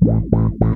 Bye.